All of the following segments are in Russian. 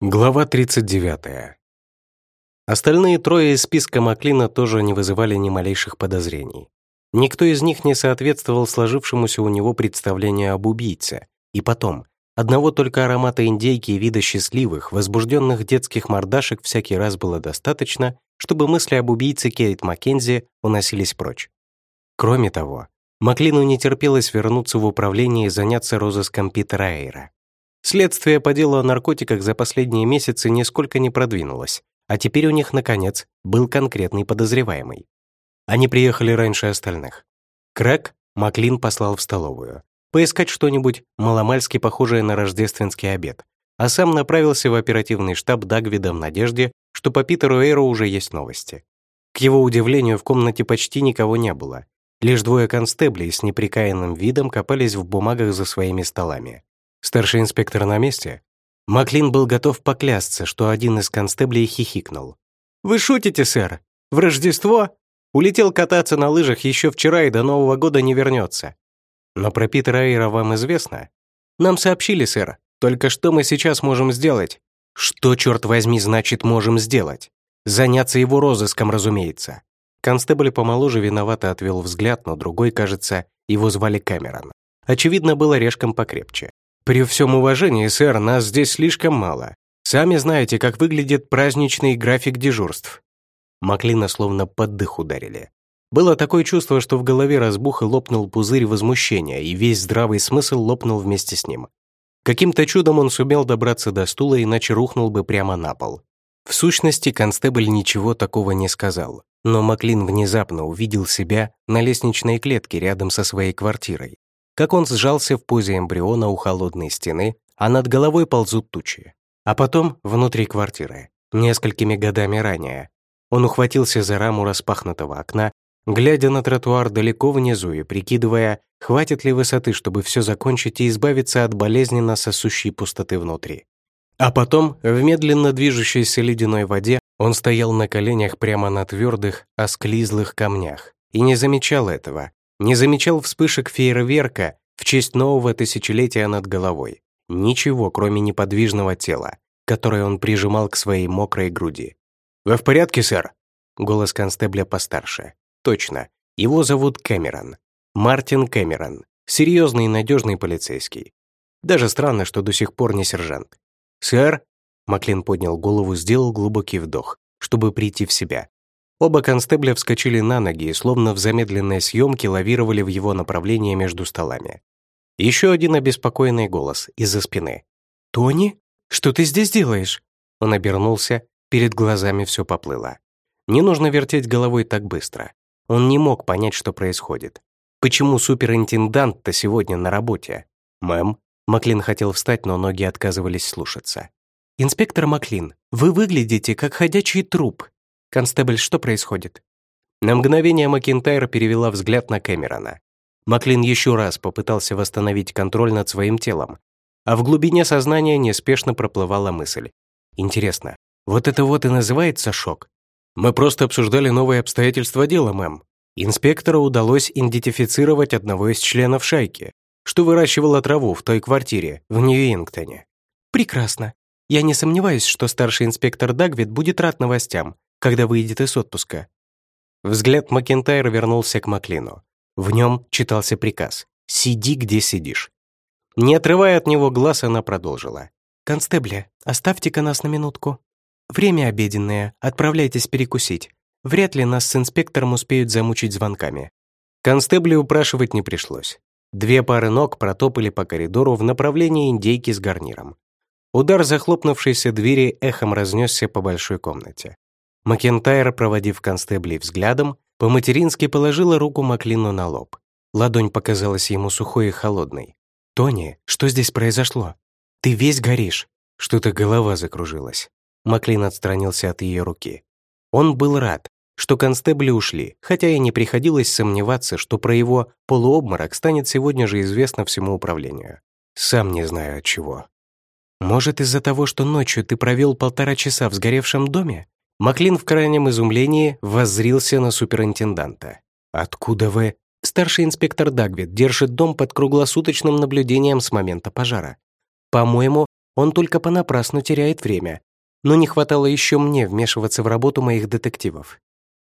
Глава 39. Остальные трое из списка Маклина тоже не вызывали ни малейших подозрений. Никто из них не соответствовал сложившемуся у него представлению об убийце. И потом, одного только аромата индейки и вида счастливых, возбужденных детских мордашек всякий раз было достаточно, чтобы мысли об убийце Кейт Маккензи уносились прочь. Кроме того, Маклину не терпелось вернуться в управление и заняться розыском Питера Эйра. Следствие по делу о наркотиках за последние месяцы нисколько не продвинулось, а теперь у них, наконец, был конкретный подозреваемый. Они приехали раньше остальных. Крэк Маклин послал в столовую. Поискать что-нибудь маломальски похожее на рождественский обед, а сам направился в оперативный штаб Дагвида в надежде, что по Питеру Эйру уже есть новости. К его удивлению, в комнате почти никого не было. Лишь двое констеблей с неприкаянным видом копались в бумагах за своими столами. Старший инспектор на месте? Маклин был готов поклясться, что один из констеблей хихикнул. «Вы шутите, сэр? В Рождество? Улетел кататься на лыжах еще вчера и до Нового года не вернется. Но про Питера Эйра вам известно? Нам сообщили, сэр. Только что мы сейчас можем сделать? Что, черт возьми, значит «можем сделать»? Заняться его розыском, разумеется. Констебль помоложе виновато отвел взгляд, но другой, кажется, его звали Кэмерон. Очевидно, был орешком покрепче. «При всем уважении, сэр, нас здесь слишком мало. Сами знаете, как выглядит праздничный график дежурств». Маклина словно под дых ударили. Было такое чувство, что в голове разбух и лопнул пузырь возмущения, и весь здравый смысл лопнул вместе с ним. Каким-то чудом он сумел добраться до стула, иначе рухнул бы прямо на пол. В сущности, констебль ничего такого не сказал, но Маклин внезапно увидел себя на лестничной клетке рядом со своей квартирой как он сжался в позе эмбриона у холодной стены, а над головой ползут тучи. А потом внутри квартиры, несколькими годами ранее. Он ухватился за раму распахнутого окна, глядя на тротуар далеко внизу и прикидывая, хватит ли высоты, чтобы все закончить и избавиться от болезненно сосущей пустоты внутри. А потом, в медленно движущейся ледяной воде, он стоял на коленях прямо на твердых, осклизлых камнях и не замечал этого, не замечал вспышек фейерверка в честь нового тысячелетия над головой. Ничего, кроме неподвижного тела, которое он прижимал к своей мокрой груди. «Вы в порядке, сэр?» Голос констебля постарше. «Точно. Его зовут Кэмерон. Мартин Кэмерон. Серьезный и надежный полицейский. Даже странно, что до сих пор не сержант. «Сэр?» Маклин поднял голову, сделал глубокий вдох, чтобы прийти в себя. Оба констебля вскочили на ноги и словно в замедленной съемке лавировали в его направлении между столами. Еще один обеспокоенный голос из-за спины. «Тони? Что ты здесь делаешь?» Он обернулся, перед глазами все поплыло. Не нужно вертеть головой так быстро. Он не мог понять, что происходит. Почему суперинтендант-то сегодня на работе? Мэм? Маклин хотел встать, но ноги отказывались слушаться. «Инспектор Маклин, вы выглядите как ходячий труп», «Констебль, что происходит?» На мгновение Макинтайр перевела взгляд на Кэмерона. Маклин еще раз попытался восстановить контроль над своим телом, а в глубине сознания неспешно проплывала мысль. «Интересно, вот это вот и называется шок?» «Мы просто обсуждали новые обстоятельства дела, мэм. Инспектору удалось идентифицировать одного из членов шайки, что выращивала траву в той квартире в Нью-Ингтоне». «Прекрасно. Я не сомневаюсь, что старший инспектор Дагвид будет рад новостям, когда выйдет из отпуска. Взгляд Макентайра вернулся к Маклину. В нем читался приказ «Сиди, где сидишь». Не отрывая от него глаз, она продолжила. «Констебля, оставьте-ка нас на минутку. Время обеденное, отправляйтесь перекусить. Вряд ли нас с инспектором успеют замучить звонками». Констеблю упрашивать не пришлось. Две пары ног протопали по коридору в направлении индейки с гарниром. Удар захлопнувшейся двери эхом разнесся по большой комнате. Макентайр, проводив констеблей взглядом, по-матерински положила руку Маклину на лоб. Ладонь показалась ему сухой и холодной. «Тони, что здесь произошло? Ты весь горишь!» Что-то голова закружилась. Маклин отстранился от ее руки. Он был рад, что констебли ушли, хотя и не приходилось сомневаться, что про его полуобморок станет сегодня же известно всему управлению. Сам не знаю от чего. «Может, из-за того, что ночью ты провел полтора часа в сгоревшем доме?» Маклин в крайнем изумлении воззрился на суперинтенданта. «Откуда вы?» Старший инспектор Дагвид держит дом под круглосуточным наблюдением с момента пожара. По-моему, Он только понапрасну теряет время. Но не хватало еще мне вмешиваться в работу моих детективов.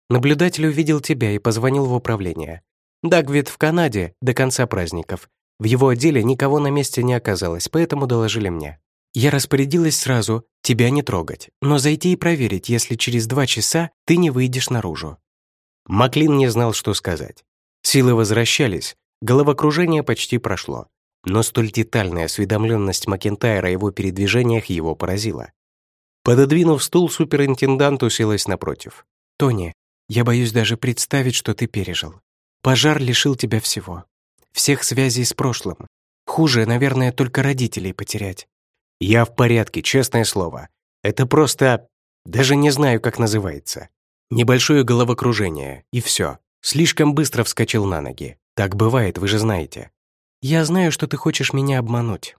Наблюдатель увидел тебя и позвонил в управление. Дагвид в Канаде до конца праздников. В его отделе никого на месте не оказалось, поэтому доложили мне. Я распорядилась сразу тебя не трогать, но зайти и проверить, если через два часа ты не выйдешь наружу. Маклин не знал, что сказать. Силы возвращались, головокружение почти прошло. Но столь детальная осведомленность Макентайра о его передвижениях его поразила. Пододвинув стул, суперинтендант уселась напротив. «Тони, я боюсь даже представить, что ты пережил. Пожар лишил тебя всего. Всех связей с прошлым. Хуже, наверное, только родителей потерять. Я в порядке, честное слово. Это просто... Даже не знаю, как называется. Небольшое головокружение, и все. Слишком быстро вскочил на ноги. Так бывает, вы же знаете. Я знаю, что ты хочешь меня обмануть.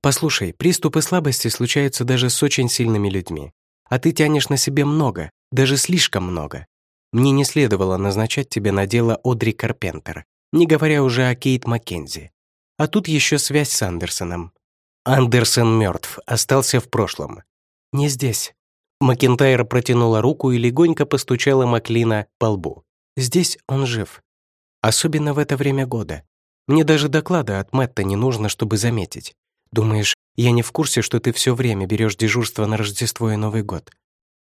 Послушай, приступы слабости случаются даже с очень сильными людьми. А ты тянешь на себе много, даже слишком много. Мне не следовало назначать тебе на дело Одри Карпентер, не говоря уже о Кейт Маккензи. А тут еще связь с Андерсоном. Андерсон мертв, остался в прошлом. Не здесь. Макентайр протянула руку и легонько постучала Маклина по лбу. Здесь он жив. Особенно в это время года. Мне даже доклада от Мэтта не нужно, чтобы заметить. Думаешь, я не в курсе, что ты все время берешь дежурство на Рождество и Новый год?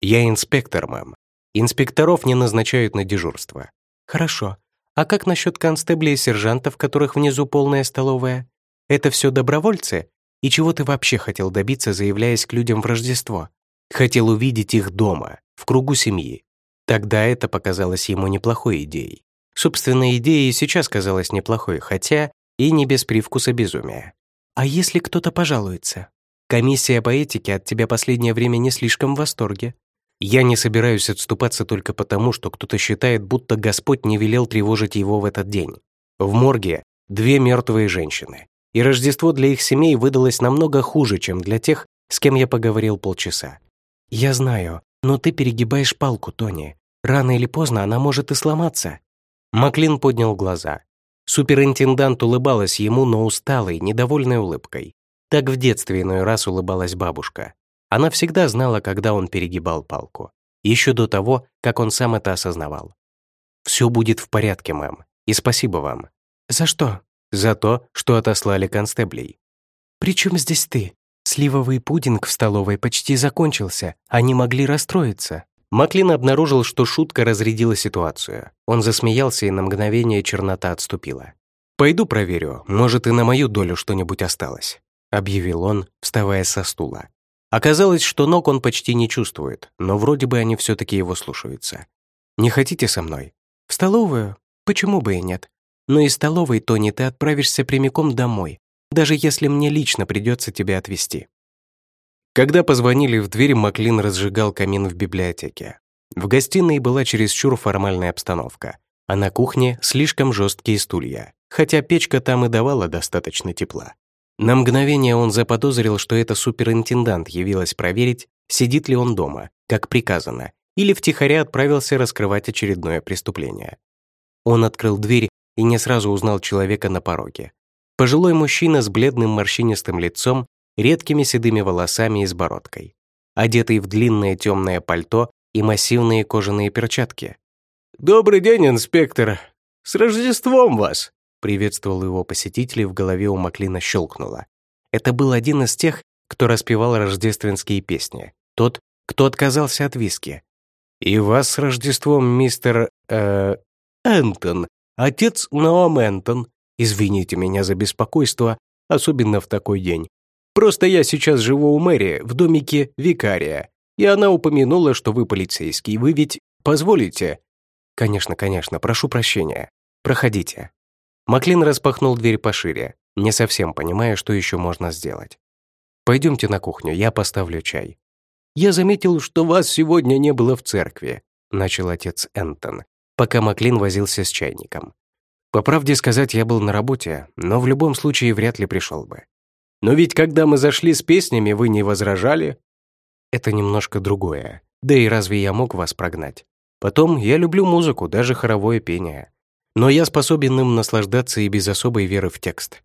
Я инспектор, мэм. Инспекторов не назначают на дежурство. Хорошо. А как насчет констеблей и сержантов, которых внизу полная столовая? Это все добровольцы и чего ты вообще хотел добиться, заявляясь к людям в Рождество? Хотел увидеть их дома, в кругу семьи. Тогда это показалось ему неплохой идеей. Собственно, идея и сейчас казалась неплохой, хотя и не без привкуса безумия. А если кто-то пожалуется? Комиссия по этике от тебя последнее время не слишком в восторге. Я не собираюсь отступаться только потому, что кто-то считает, будто Господь не велел тревожить его в этот день. В морге две мертвые женщины и Рождество для их семей выдалось намного хуже, чем для тех, с кем я поговорил полчаса. «Я знаю, но ты перегибаешь палку, Тони. Рано или поздно она может и сломаться». Маклин поднял глаза. Суперинтендант улыбалась ему, но усталой, недовольной улыбкой. Так в детстве иной раз улыбалась бабушка. Она всегда знала, когда он перегибал палку. Еще до того, как он сам это осознавал. «Все будет в порядке, мэм. И спасибо вам». «За что?» За то, что отослали констеблей. «При чем здесь ты? Сливовый пудинг в столовой почти закончился, они могли расстроиться». Маклин обнаружил, что шутка разрядила ситуацию. Он засмеялся, и на мгновение чернота отступила. «Пойду проверю, может, и на мою долю что-нибудь осталось», объявил он, вставая со стула. Оказалось, что ног он почти не чувствует, но вроде бы они все-таки его слушаются. «Не хотите со мной?» «В столовую? Почему бы и нет? Но из столовой, Тони, ты отправишься прямиком домой, даже если мне лично придется тебя отвезти». Когда позвонили в дверь, Маклин разжигал камин в библиотеке. В гостиной была чересчур формальная обстановка, а на кухне слишком жесткие стулья, хотя печка там и давала достаточно тепла. На мгновение он заподозрил, что это суперинтендант явилась проверить, сидит ли он дома, как приказано, или втихаря отправился раскрывать очередное преступление. Он открыл дверь и не сразу узнал человека на пороге. Пожилой мужчина с бледным морщинистым лицом, редкими седыми волосами и с бородкой, одетый в длинное темное пальто и массивные кожаные перчатки. «Добрый день, инспектор! С Рождеством вас!» приветствовал его посетителей, в голове у Маклина щелкнуло. Это был один из тех, кто распевал рождественские песни, тот, кто отказался от виски. «И вас с Рождеством, мистер... э... Энтон, Отец Ноам Энтон, извините меня за беспокойство, особенно в такой день. Просто я сейчас живу у мэрии, в домике викария, и она упомянула, что вы полицейский. Вы ведь позволите?» «Конечно, конечно, прошу прощения. Проходите». Маклин распахнул дверь пошире, не совсем понимая, что еще можно сделать. «Пойдемте на кухню, я поставлю чай». «Я заметил, что вас сегодня не было в церкви», — начал отец Энтон, пока Маклин возился с чайником. По правде сказать, я был на работе, но в любом случае вряд ли пришел бы. Но ведь когда мы зашли с песнями, вы не возражали? Это немножко другое. Да и разве я мог вас прогнать? Потом, я люблю музыку, даже хоровое пение. Но я способен им наслаждаться и без особой веры в текст.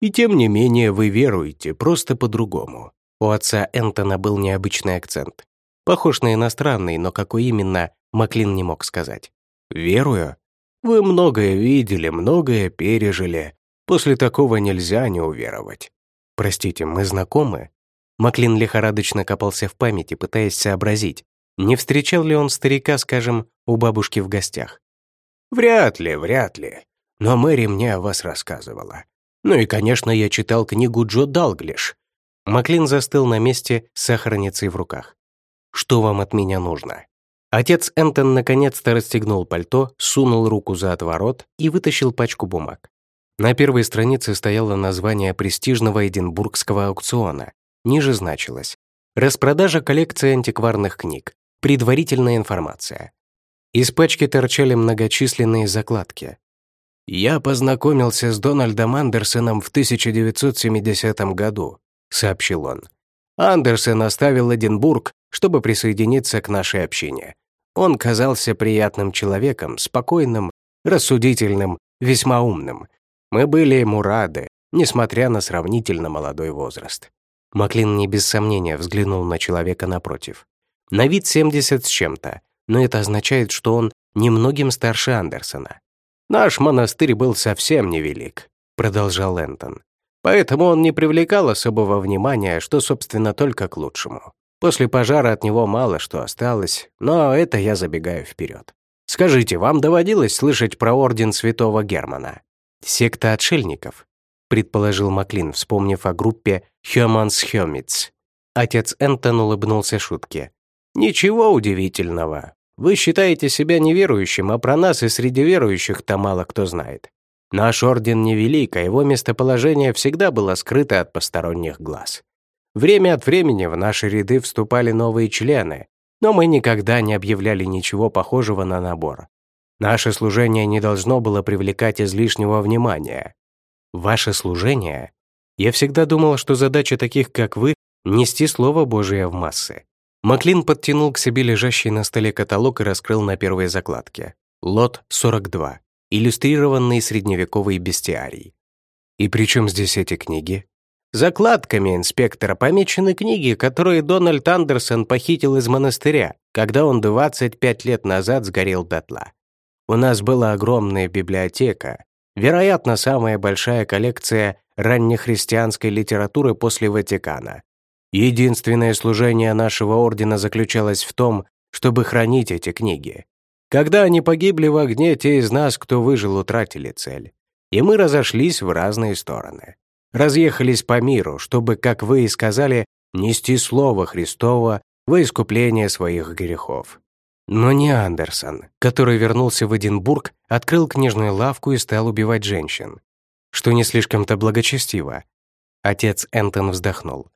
И тем не менее вы веруете, просто по-другому. У отца Энтона был необычный акцент. Похож на иностранный, но какой именно, Маклин не мог сказать. «Верую. Вы многое видели, многое пережили. После такого нельзя не уверовать. Простите, мы знакомы?» Маклин лихорадочно копался в памяти, пытаясь сообразить, не встречал ли он старика, скажем, у бабушки в гостях. «Вряд ли, вряд ли. Но Мэри мне о вас рассказывала. Ну и, конечно, я читал книгу Джо Далглиш». Маклин застыл на месте с сахарницей в руках. «Что вам от меня нужно?» Отец Энтон наконец-то расстегнул пальто, сунул руку за отворот и вытащил пачку бумаг. На первой странице стояло название престижного эдинбургского аукциона. Ниже значилось «Распродажа коллекции антикварных книг. Предварительная информация». Из пачки торчали многочисленные закладки. «Я познакомился с Дональдом Андерсоном в 1970 году», — сообщил он. «Андерсон оставил Эдинбург, чтобы присоединиться к нашей общине. Он казался приятным человеком, спокойным, рассудительным, весьма умным. Мы были ему рады, несмотря на сравнительно молодой возраст. Маклин не без сомнения взглянул на человека напротив. На вид 70 с чем-то, но это означает, что он немногим старше Андерсона. «Наш монастырь был совсем невелик», — продолжал Энтон. «Поэтому он не привлекал особого внимания, что, собственно, только к лучшему. После пожара от него мало что осталось, но это я забегаю вперед. Скажите, вам доводилось слышать про орден святого Германа? Секта отшельников, предположил Маклин, вспомнив о группе Хёманс Хёмиц. Отец Энтон улыбнулся шутке. «Ничего удивительного. Вы считаете себя неверующим, а про нас и среди верующих-то мало кто знает. Наш орден невелик, а его местоположение всегда было скрыто от посторонних глаз. Время от времени в наши ряды вступали новые члены, но мы никогда не объявляли ничего похожего на набор. Наше служение не должно было привлекать излишнего внимания. Ваше служение? Я всегда думал, что задача таких, как вы, нести Слово Божие в массы. Маклин подтянул к себе лежащий на столе каталог и раскрыл на первой закладке. Лот 42. Иллюстрированный средневековый бестиарий. И при чем здесь эти книги? Закладками инспектора помечены книги, которые Дональд Андерсон похитил из монастыря, когда он 25 лет назад сгорел дотла. У нас была огромная библиотека, вероятно, самая большая коллекция раннехристианской литературы после Ватикана. Единственное служение нашего ордена заключалось в том, чтобы хранить эти книги. Когда они погибли в огне, те из нас, кто выжил, утратили цель. И мы разошлись в разные стороны разъехались по миру, чтобы, как вы и сказали, нести Слово Христово во искупление своих грехов. Но не Андерсон, который вернулся в Эдинбург, открыл книжную лавку и стал убивать женщин. Что не слишком-то благочестиво. Отец Энтон вздохнул.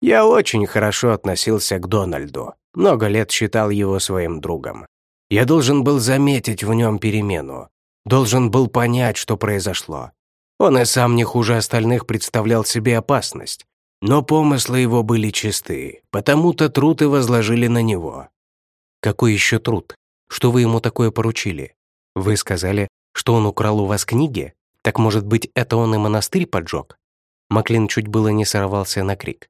«Я очень хорошо относился к Дональду. Много лет считал его своим другом. Я должен был заметить в нем перемену. Должен был понять, что произошло. Он и сам не хуже остальных представлял себе опасность. Но помыслы его были чисты, потому-то труд и возложили на него. Какой еще труд? Что вы ему такое поручили? Вы сказали, что он украл у вас книги? Так, может быть, это он и монастырь поджег? Маклин чуть было не сорвался на крик.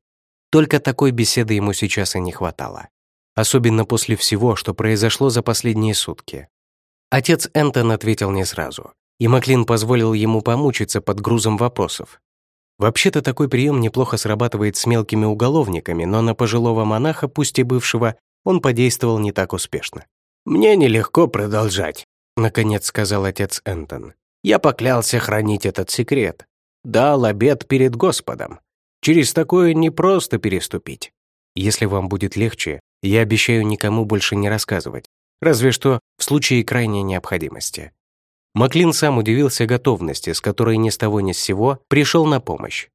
Только такой беседы ему сейчас и не хватало. Особенно после всего, что произошло за последние сутки. Отец Энтон ответил не сразу и Маклин позволил ему помучиться под грузом вопросов. Вообще-то такой прием неплохо срабатывает с мелкими уголовниками, но на пожилого монаха, пусть и бывшего, он подействовал не так успешно. «Мне нелегко продолжать», — наконец сказал отец Энтон. «Я поклялся хранить этот секрет. Дал обет перед Господом. Через такое не просто переступить. Если вам будет легче, я обещаю никому больше не рассказывать, разве что в случае крайней необходимости. Маклин сам удивился готовности, с которой ни с того ни с сего пришел на помощь.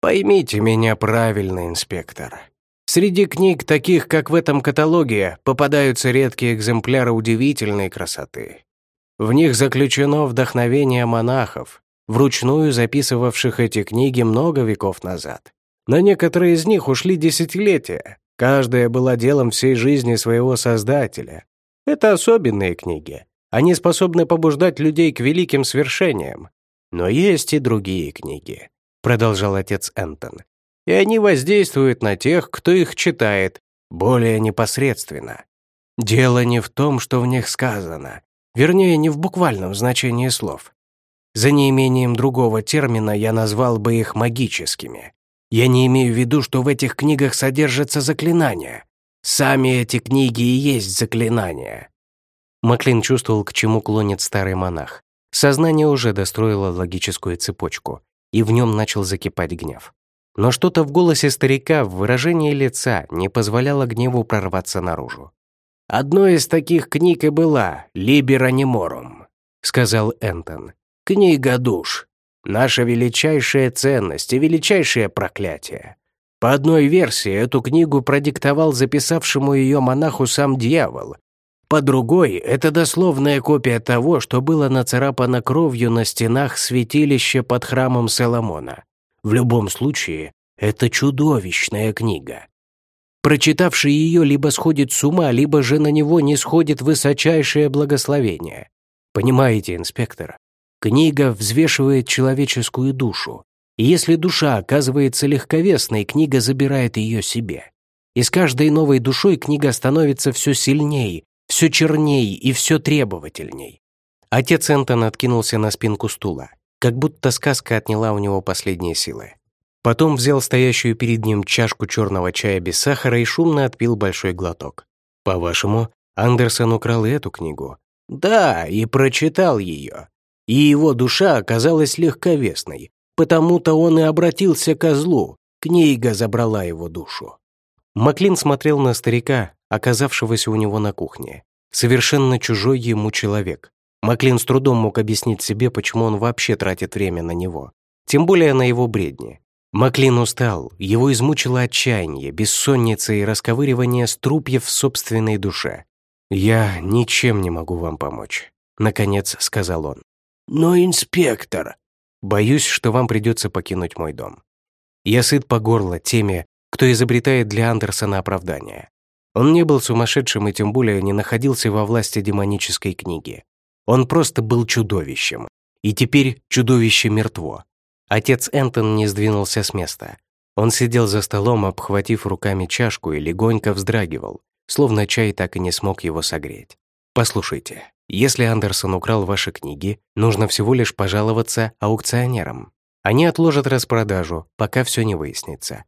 «Поймите меня правильно, инспектор. Среди книг, таких как в этом каталоге, попадаются редкие экземпляры удивительной красоты. В них заключено вдохновение монахов, вручную записывавших эти книги много веков назад. На некоторые из них ушли десятилетия. Каждая была делом всей жизни своего создателя. Это особенные книги, они способны побуждать людей к великим свершениям. Но есть и другие книги, продолжал отец Энтон. и они воздействуют на тех, кто их читает, более непосредственно. Дело не в том, что в них сказано, вернее, не в буквальном значении слов. За неимением другого термина я назвал бы их магическими. Я не имею в виду, что в этих книгах содержатся заклинания. Сами эти книги и есть заклинания. Маклин чувствовал, к чему клонит старый монах. Сознание уже достроило логическую цепочку, и в нем начал закипать гнев. Но что-то в голосе старика, в выражении лица, не позволяло гневу прорваться наружу. «Одной из таких книг и была «Либера Неморум», — сказал Энтон. «Книга душ. Наша величайшая ценность и величайшее проклятие. По одной версии, эту книгу продиктовал записавшему ее монаху сам дьявол. По другой, это дословная копия того, что было нацарапано кровью на стенах святилища под храмом Соломона. В любом случае, это чудовищная книга. Прочитавший ее либо сходит с ума, либо же на него не сходит высочайшее благословение. Понимаете, инспектор? Книга взвешивает человеческую душу. И если душа оказывается легковесной, книга забирает ее себе. И с каждой новой душой книга становится все сильней, все черней и все требовательней. Отец Энтон откинулся на спинку стула как будто сказка отняла у него последние силы. Потом взял стоящую перед ним чашку черного чая без сахара и шумно отпил большой глоток. «По-вашему, Андерсон украл эту книгу?» «Да, и прочитал ее. И его душа оказалась легковесной, потому-то он и обратился к злу. Книга забрала его душу». Маклин смотрел на старика, оказавшегося у него на кухне. Совершенно чужой ему человек, Маклин с трудом мог объяснить себе, почему он вообще тратит время на него. Тем более на его бредни. Маклин устал, его измучило отчаяние, бессонница и расковыривание струпьев в собственной душе. «Я ничем не могу вам помочь», — наконец сказал он. «Но, инспектор...» «Боюсь, что вам придется покинуть мой дом. Я сыт по горло теми, кто изобретает для Андерсона оправдания. Он не был сумасшедшим и тем более не находился во власти демонической книги. Он просто был чудовищем. И теперь чудовище мертво. Отец Энтон не сдвинулся с места. Он сидел за столом, обхватив руками чашку и легонько вздрагивал, словно чай так и не смог его согреть. «Послушайте, если Андерсон украл ваши книги, нужно всего лишь пожаловаться аукционерам. Они отложат распродажу, пока все не выяснится».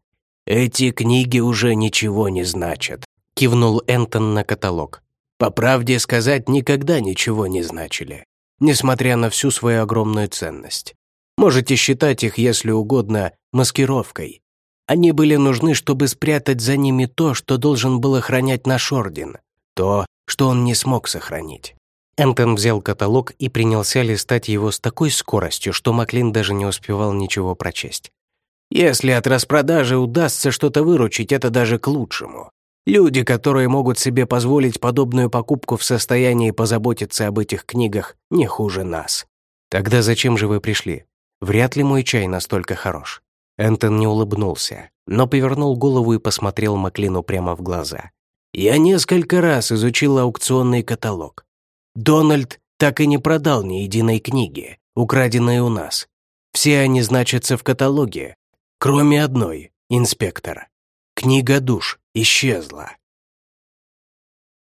«Эти книги уже ничего не значат», — кивнул Энтон на каталог. По правде сказать, никогда ничего не значили, несмотря на всю свою огромную ценность. Можете считать их, если угодно, маскировкой. Они были нужны, чтобы спрятать за ними то, что должен был охранять наш орден, то, что он не смог сохранить. Энтон взял каталог и принялся листать его с такой скоростью, что Маклин даже не успевал ничего прочесть. «Если от распродажи удастся что-то выручить, это даже к лучшему. Люди, которые могут себе позволить подобную покупку в состоянии позаботиться об этих книгах, не хуже нас. Тогда зачем же вы пришли? Вряд ли мой чай настолько хорош. Энтон не улыбнулся, но повернул голову и посмотрел Маклину прямо в глаза. Я несколько раз изучил аукционный каталог. Дональд так и не продал ни единой книги, украденной у нас. Все они значатся в каталоге, кроме одной, инспектор. Книга душ исчезла.